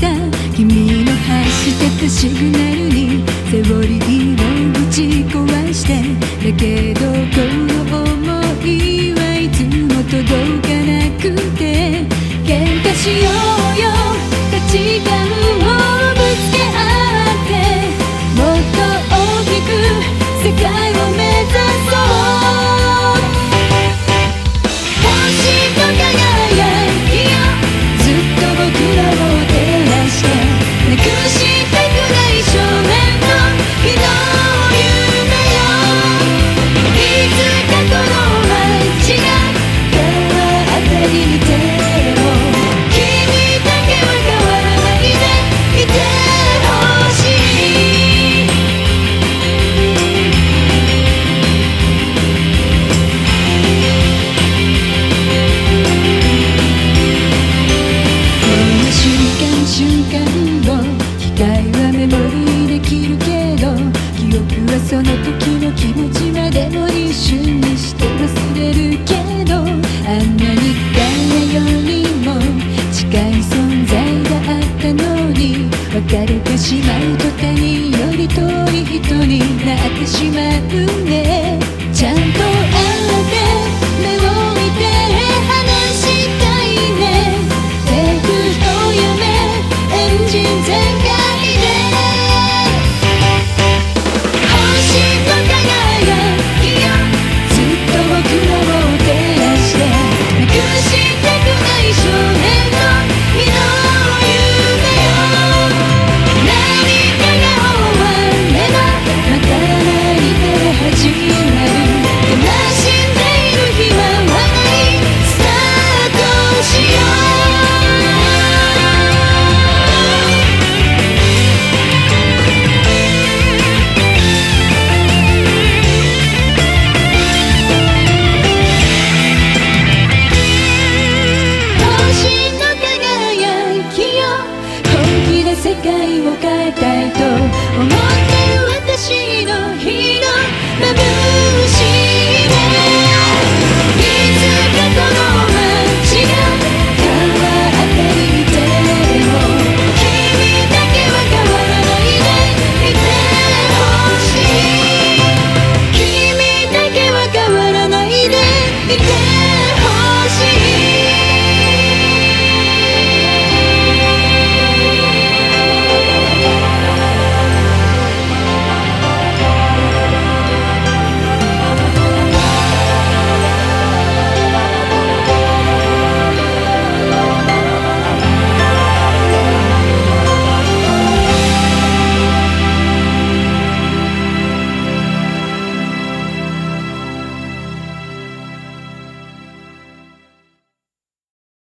た君の発してたシグナルにセオリーをぶち壊してだけどこの想いはいつも届かなくて喧嘩しようよ。その時の気持ちまでも一瞬にして忘れるけどあんなに誰よりも近い存在があったのに別れてしまう途端により遠い人になってしまう。世界を変えたいと思ってる私